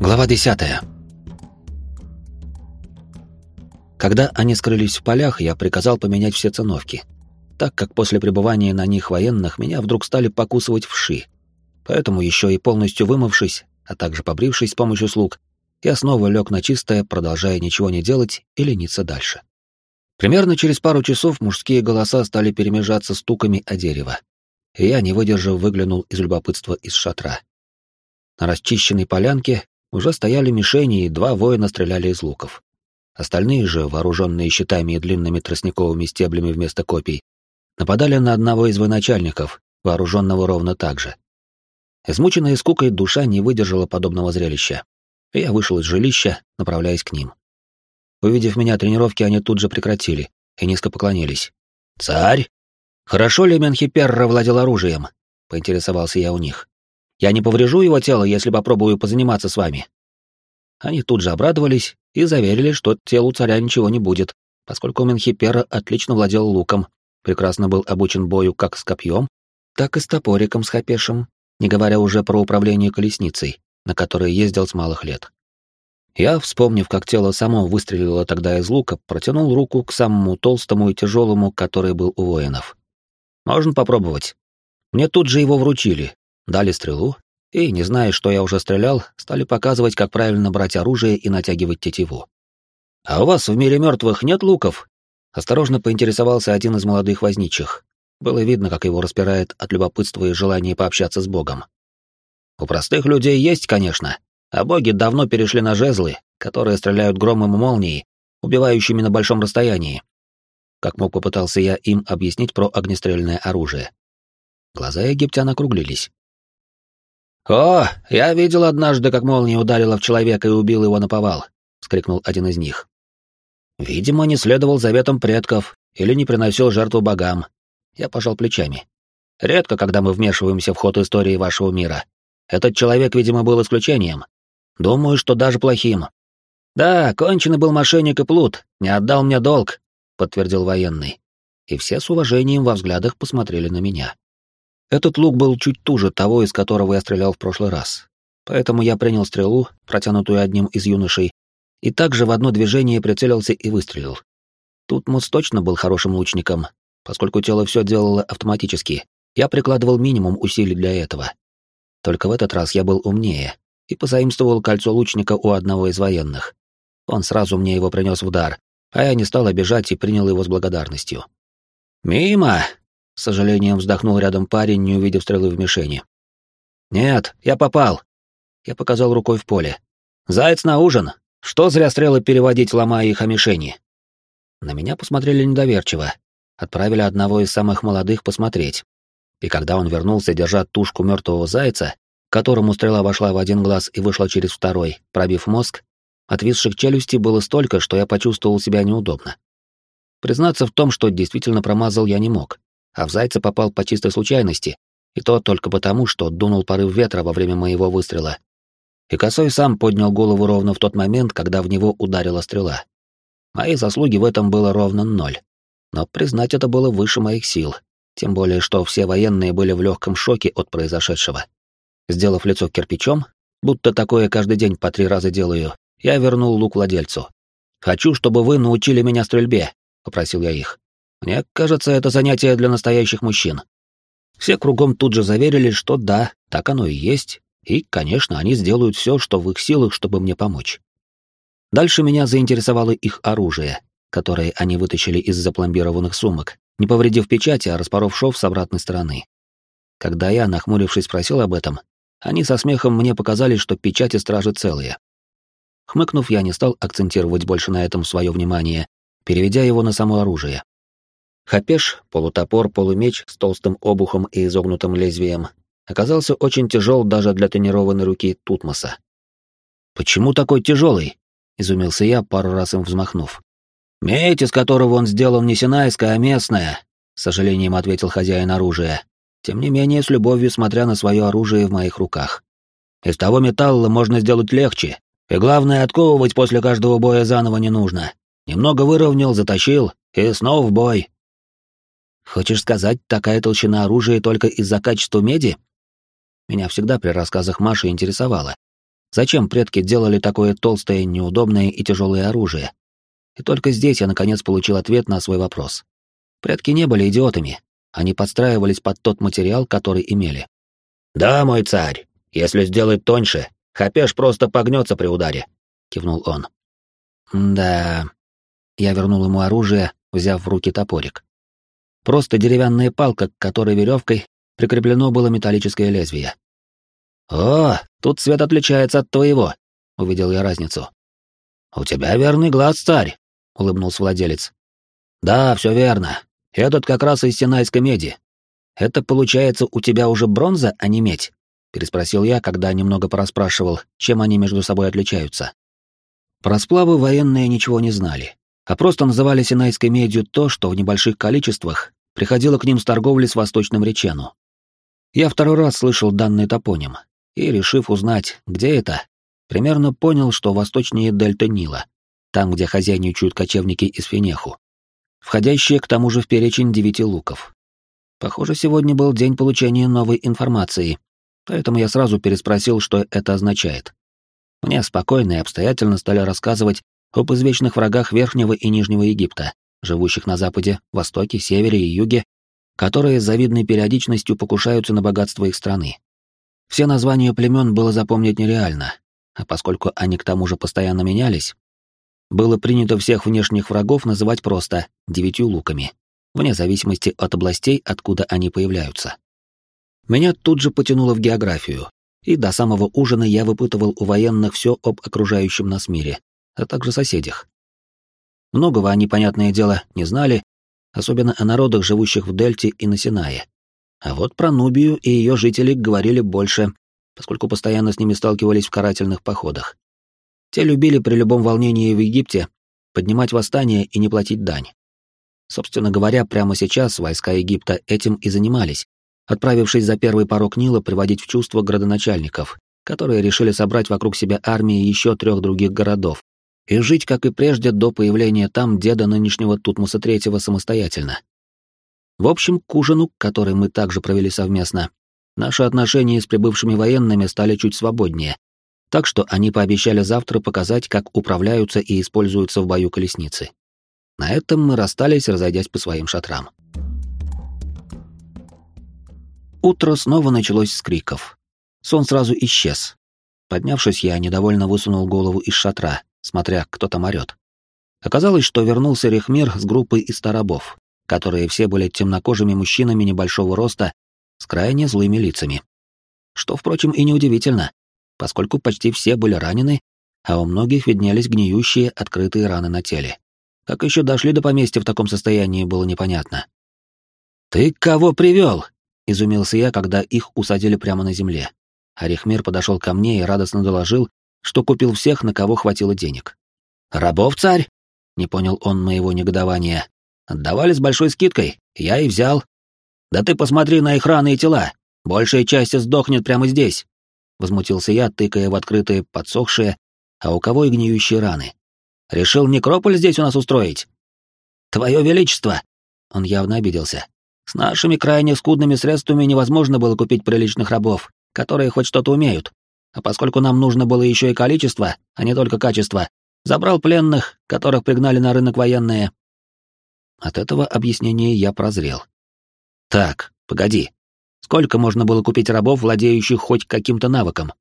Глава 10. Когда они скрылись в полях, я приказал поменять все циновки, так как после пребывания на них военных меня вдруг стали покусывать вши. Поэтому еще и полностью вымывшись, а также побрившись с помощью слуг, я снова лег на чистое, продолжая ничего не делать и лениться дальше. Примерно через пару часов мужские голоса стали перемежаться стуками о дерево, и я, не выдержав, выглянул из любопытства из шатра. На расчищенной полянке уже стояли мишени, и два воина стреляли из луков. Остальные же, вооруженные щитами и длинными тростниковыми стеблями вместо копий, нападали на одного из военачальников, вооруженного ровно так же. Измученная скукой душа не выдержала подобного зрелища, я вышел из жилища, направляясь к ним. Увидев меня, тренировки они тут же прекратили и низко поклонились. «Царь! Хорошо ли Менхиперра владел оружием?» — поинтересовался я у них. Я не поврежу его тело, если попробую позаниматься с вами». Они тут же обрадовались и заверили, что телу царя ничего не будет, поскольку Менхипера отлично владел луком, прекрасно был обучен бою как с копьем, так и с топориком с хапешем, не говоря уже про управление колесницей, на которой ездил с малых лет. Я, вспомнив, как тело само выстрелило тогда из лука, протянул руку к самому толстому и тяжелому, который был у воинов. «Можно попробовать?» Мне тут же его вручили, дали стрелу, и, не зная, что я уже стрелял, стали показывать, как правильно брать оружие и натягивать тетиву. «А у вас в мире мертвых нет луков?» Осторожно поинтересовался один из молодых возничих. Было видно, как его распирает от любопытства и желания пообщаться с Богом. «У простых людей есть, конечно, а боги давно перешли на жезлы, которые стреляют громом и молнией, убивающими на большом расстоянии. Как мог попытался я им объяснить про огнестрельное оружие. Глаза египтян округлились. «О, я видел однажды, как молния ударила в человека и убил его на повал», — вскрикнул один из них. «Видимо, не следовал заветам предков или не приносил жертву богам». Я пожал плечами. «Редко, когда мы вмешиваемся в ход истории вашего мира. Этот человек, видимо, был исключением. Думаю, что даже плохим». «Да, конченый был мошенник и плут, не отдал мне долг», — подтвердил военный. И все с уважением во взглядах посмотрели на меня. Этот лук был чуть туже того, из которого я стрелял в прошлый раз. Поэтому я принял стрелу, протянутую одним из юношей, и также в одно движение прицелился и выстрелил. Тут Муц точно был хорошим лучником, поскольку тело все делало автоматически. Я прикладывал минимум усилий для этого. Только в этот раз я был умнее и позаимствовал кольцо лучника у одного из военных. Он сразу мне его принес в дар, а я не стал обижать и принял его с благодарностью. «Мимо!» С сожалением вздохнул рядом парень, не увидев стрелы в мишени. «Нет, я попал!» Я показал рукой в поле. «Заяц на ужин! Что зря стрелы переводить, ломая их о мишени?» На меня посмотрели недоверчиво. Отправили одного из самых молодых посмотреть. И когда он вернулся, держа тушку мертвого зайца, которому стрела вошла в один глаз и вышла через второй, пробив мозг, отвисших челюстей было столько, что я почувствовал себя неудобно. Признаться в том, что действительно промазал я не мог а в зайца попал по чистой случайности, и то только потому, что дунул порыв ветра во время моего выстрела. И косой сам поднял голову ровно в тот момент, когда в него ударила стрела. Мои заслуги в этом было ровно ноль. Но признать это было выше моих сил, тем более что все военные были в легком шоке от произошедшего. Сделав лицо кирпичом, будто такое каждый день по три раза делаю, я вернул лук владельцу. «Хочу, чтобы вы научили меня стрельбе», — попросил я их. Мне кажется, это занятие для настоящих мужчин. Все кругом тут же заверили, что да, так оно и есть, и, конечно, они сделают все, что в их силах, чтобы мне помочь. Дальше меня заинтересовало их оружие, которое они вытащили из запломбированных сумок, не повредив печати, а распоров шов с обратной стороны. Когда я, нахмурившись, спросил об этом, они со смехом мне показали, что печати стражи целые. Хмыкнув, я не стал акцентировать больше на этом свое внимание, переведя его на само оружие. Хапеш, полутопор, полумеч с толстым обухом и изогнутым лезвием, оказался очень тяжел даже для тренированной руки Тутмоса. «Почему такой тяжелый?» — изумился я, пару раз им взмахнув. «Медь, из которого он сделан не синайская, а местная», — с сожалением ответил хозяин оружия, тем не менее с любовью смотря на свое оружие в моих руках. «Из того металла можно сделать легче, и главное, отковывать после каждого боя заново не нужно. Немного выровнял, затащил, и снова в бой. Хочешь сказать, такая толщина оружия только из-за качества меди? Меня всегда при рассказах Маши интересовало, Зачем предки делали такое толстое, неудобное и тяжелое оружие? И только здесь я наконец получил ответ на свой вопрос. Предки не были идиотами, они подстраивались под тот материал, который имели. «Да, мой царь, если сделать тоньше, хапеш просто погнется при ударе», — кивнул он. «Да...» Я вернул ему оружие, взяв в руки топорик. Просто деревянная палка, к которой веревкой прикреплено было металлическое лезвие. «О, тут цвет отличается от твоего», — увидел я разницу. «У тебя верный глаз, царь», — улыбнулся владелец. «Да, все верно. Этот как раз из синайской меди. Это, получается, у тебя уже бронза, а не медь?» — переспросил я, когда немного порасспрашивал, чем они между собой отличаются. Про сплавы военные ничего не знали, а просто называли синайской медью то, что в небольших количествах приходило к ним с торговли с Восточным Речену. Я второй раз слышал данный топоним, и, решив узнать, где это, примерно понял, что восточнее дельта Нила, там, где хозяйничают кочевники из Фенеху, входящие к тому же в перечень девяти луков. Похоже, сегодня был день получения новой информации, поэтому я сразу переспросил, что это означает. Мне спокойно и обстоятельно стали рассказывать об извечных врагах Верхнего и Нижнего Египта, живущих на западе, востоке, севере и юге, которые с завидной периодичностью покушаются на богатство их страны. Все названия племен было запомнить нереально, а поскольку они к тому же постоянно менялись, было принято всех внешних врагов называть просто девятью луками, вне зависимости от областей, откуда они появляются. Меня тут же потянуло в географию, и до самого ужина я выпытывал у военных все об окружающем нас мире, а также соседях. Многого они, понятное дело, не знали, особенно о народах, живущих в Дельте и на Синае. А вот про Нубию и ее жителей говорили больше, поскольку постоянно с ними сталкивались в карательных походах. Те любили при любом волнении в Египте поднимать восстание и не платить дань. Собственно говоря, прямо сейчас войска Египта этим и занимались, отправившись за первый порог Нила приводить в чувство градоначальников, которые решили собрать вокруг себя армии еще трех других городов и жить, как и прежде, до появления там деда нынешнего Тутмоса III самостоятельно. В общем, к ужину, который мы также провели совместно, наши отношения с прибывшими военными стали чуть свободнее, так что они пообещали завтра показать, как управляются и используются в бою колесницы. На этом мы расстались, разойдясь по своим шатрам. Утро снова началось с криков. Сон сразу исчез. Поднявшись, я недовольно высунул голову из шатра, смотря, кто там орёт. Оказалось, что вернулся Рехмир с группой из старобов, которые все были темнокожими мужчинами небольшого роста с крайне злыми лицами. Что, впрочем, и неудивительно поскольку почти все были ранены, а у многих виднелись гниющие открытые раны на теле. Как еще дошли до поместья в таком состоянии, было непонятно. «Ты кого привел?» — изумился я, когда их усадили прямо на земле. Арихмир подошел ко мне и радостно доложил, что купил всех, на кого хватило денег. «Рабов, царь?» — не понял он моего негодования. «Отдавали с большой скидкой, я и взял. Да ты посмотри на их раны и тела, большая часть сдохнет прямо здесь». — возмутился я, тыкая в открытые, подсохшие, а у кого и гниющие раны. «Решил некрополь здесь у нас устроить?» «Твое Величество!» Он явно обиделся. «С нашими крайне скудными средствами невозможно было купить приличных рабов, которые хоть что-то умеют. А поскольку нам нужно было еще и количество, а не только качество, забрал пленных, которых пригнали на рынок военные». От этого объяснения я прозрел. «Так, погоди. Сколько можно было купить рабов, владеющих хоть каким-то навыком?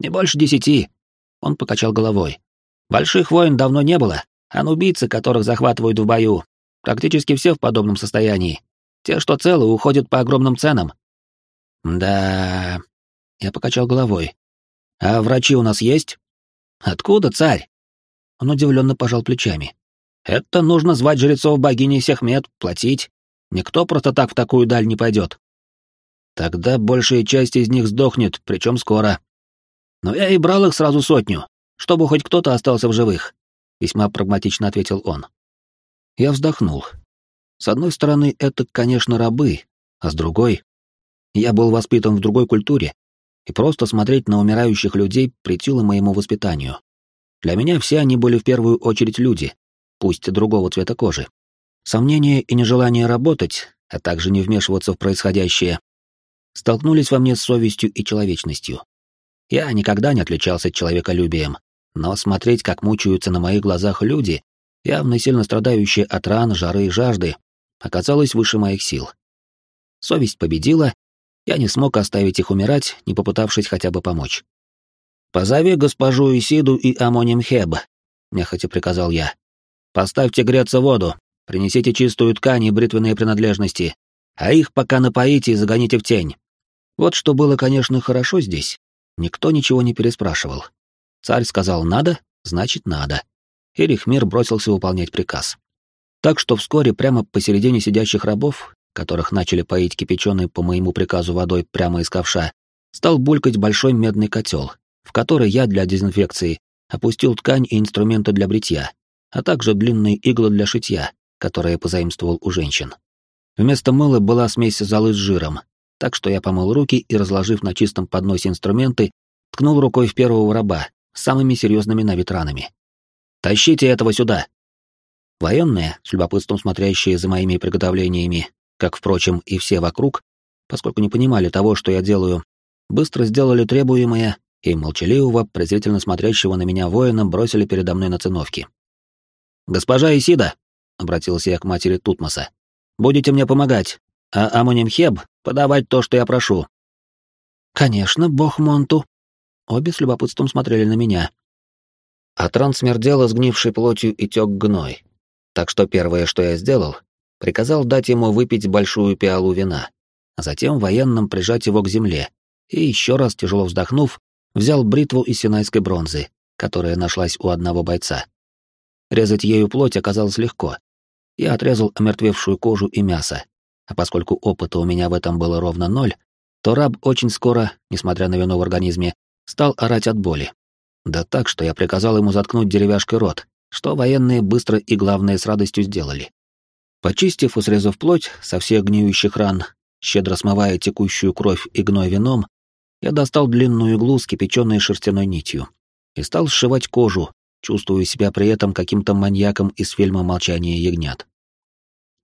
Не больше десяти. Он покачал головой. Больших войн давно не было, а убийцы, которых захватывают в бою, практически все в подобном состоянии. Те, что целы, уходят по огромным ценам. Да, я покачал головой. А врачи у нас есть? Откуда, царь? Он удивленно пожал плечами. Это нужно звать жрецов богини Сехмет, платить. Никто просто так в такую даль не пойдет. Тогда большая часть из них сдохнет, причем скоро. Но я и брал их сразу сотню, чтобы хоть кто-то остался в живых, весьма прагматично ответил он. Я вздохнул. С одной стороны, это, конечно, рабы, а с другой, я был воспитан в другой культуре, и просто смотреть на умирающих людей притило моему воспитанию. Для меня все они были в первую очередь люди, пусть другого цвета кожи. Сомнения и нежелание работать, а также не вмешиваться в происходящее, столкнулись во мне с совестью и человечностью. Я никогда не отличался человеколюбием, но смотреть, как мучаются на моих глазах люди, явно сильно страдающие от ран, жары и жажды, оказалось выше моих сил. Совесть победила, я не смог оставить их умирать, не попытавшись хотя бы помочь. «Позови госпожу Исиду и Амоним Хеб», — нехотя приказал я. «Поставьте греться воду, принесите чистую ткань и бритвенные принадлежности, а их пока напоите и загоните в тень». Вот что было, конечно, хорошо здесь. Никто ничего не переспрашивал. Царь сказал «надо», значит «надо». И Рихмир бросился выполнять приказ. Так что вскоре прямо посередине сидящих рабов, которых начали поить кипяченой по моему приказу водой прямо из ковша, стал булькать большой медный котел, в который я для дезинфекции опустил ткань и инструменты для бритья, а также длинные иглы для шитья, которые позаимствовал у женщин. Вместо мыла была смесь золы с жиром, так что я помыл руки и, разложив на чистом подносе инструменты, ткнул рукой в первого раба с самыми серьезными на вид ранами. «Тащите этого сюда!» Военные, с любопытством смотрящие за моими приготовлениями, как, впрочем, и все вокруг, поскольку не понимали того, что я делаю, быстро сделали требуемое и молчаливого, презрительно смотрящего на меня воина бросили передо мной на циновки. «Госпожа Исида!» — обратился я к матери Тутмоса. «Будете мне помогать, а Амонимхеб подавать то, что я прошу». «Конечно, бог Монту». Обе с любопытством смотрели на меня. А трон смердел сгнившей плотью и тек гной. Так что первое, что я сделал, приказал дать ему выпить большую пиалу вина, а затем военным прижать его к земле, и еще раз, тяжело вздохнув, взял бритву из синайской бронзы, которая нашлась у одного бойца. Резать ею плоть оказалось легко. Я отрезал омертвевшую кожу и мясо, а поскольку опыта у меня в этом было ровно ноль, то раб очень скоро, несмотря на вино в организме, стал орать от боли. Да так, что я приказал ему заткнуть деревяшкой рот, что военные быстро и, главное, с радостью сделали. Почистив и срезав плоть со всех гниющих ран, щедро смывая текущую кровь и гной вином, я достал длинную иглу с кипяченой шерстяной нитью и стал сшивать кожу, чувствуя себя при этом каким-то маньяком из фильма «Молчание ягнят».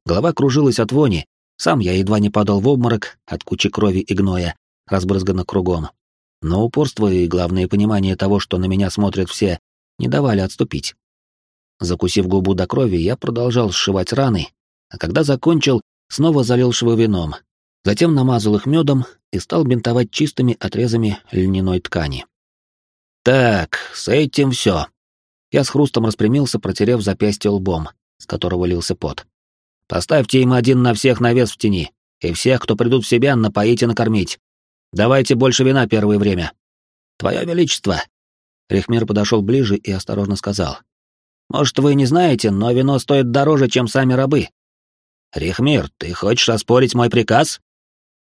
Голова кружилась от вони, сам я едва не падал в обморок от кучи крови и гноя, разбрызгано кругом. Но упорство и главное понимание того, что на меня смотрят все, не давали отступить. Закусив губу до крови, я продолжал сшивать раны, а когда закончил, снова залил швы вином, затем намазал их медом и стал бинтовать чистыми отрезами льняной ткани. «Так, с этим все. Я с хрустом распрямился, протерев запястье лбом, с которого лился пот. Поставьте им один на всех навес в тени, и всех, кто придут в себя, напоить и накормить. Давайте больше вина первое время. Твое Величество!» Рихмир подошел ближе и осторожно сказал. «Может, вы не знаете, но вино стоит дороже, чем сами рабы». «Рихмир, ты хочешь оспорить мой приказ?»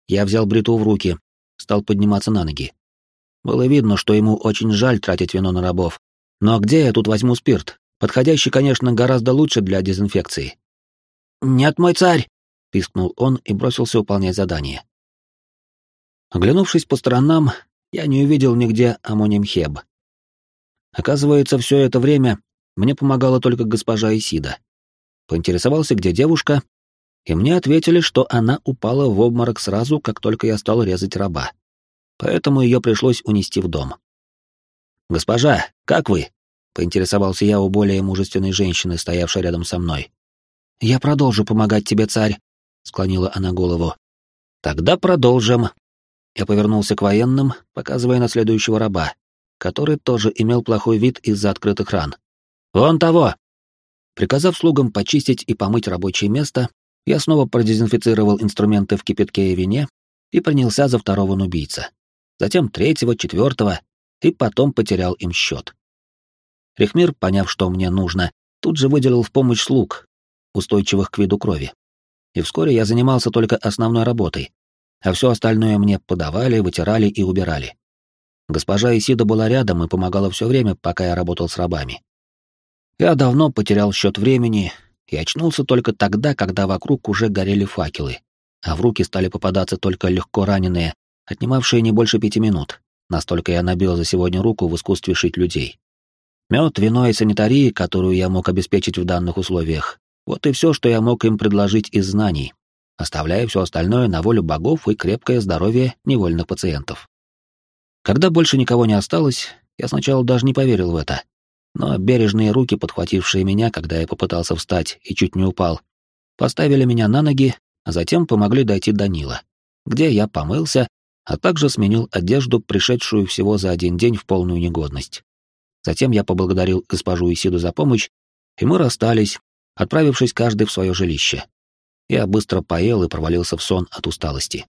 Я взял бриту в руки, стал подниматься на ноги. Было видно, что ему очень жаль тратить вино на рабов. Но где я тут возьму спирт? Подходящий, конечно, гораздо лучше для дезинфекции. «Нет, мой царь!» — пискнул он и бросился выполнять задание. Оглянувшись по сторонам, я не увидел нигде Амонимхеб. Оказывается, все это время мне помогала только госпожа Исида. Поинтересовался, где девушка, и мне ответили, что она упала в обморок сразу, как только я стал резать раба. Поэтому ее пришлось унести в дом. «Госпожа, как вы?» — поинтересовался я у более мужественной женщины, стоявшей рядом со мной. «Я продолжу помогать тебе, царь», — склонила она голову. «Тогда продолжим». Я повернулся к военным, показывая на следующего раба, который тоже имел плохой вид из-за открытых ран. «Вон того!» Приказав слугам почистить и помыть рабочее место, я снова продезинфицировал инструменты в кипятке и вине и принялся за второго нубийца. Затем третьего, четвертого, и потом потерял им счет. Рихмир, поняв, что мне нужно, тут же выделил в помощь слуг, устойчивых к виду крови. И вскоре я занимался только основной работой, а все остальное мне подавали, вытирали и убирали. Госпожа Исида была рядом и помогала все время, пока я работал с рабами. Я давно потерял счет времени и очнулся только тогда, когда вокруг уже горели факелы, а в руки стали попадаться только легко раненые, отнимавшие не больше пяти минут. Настолько я набил за сегодня руку в искусстве шить людей. Мед, вино и санитарии, которую я мог обеспечить в данных условиях, вот и все, что я мог им предложить из знаний, оставляя все остальное на волю богов и крепкое здоровье невольных пациентов. Когда больше никого не осталось, я сначала даже не поверил в это. Но бережные руки, подхватившие меня, когда я попытался встать и чуть не упал, поставили меня на ноги, а затем помогли дойти до Нила, где я помылся, а также сменил одежду, пришедшую всего за один день в полную негодность. Затем я поблагодарил госпожу Исиду за помощь, и мы расстались, отправившись каждый в свое жилище. Я быстро поел и провалился в сон от усталости.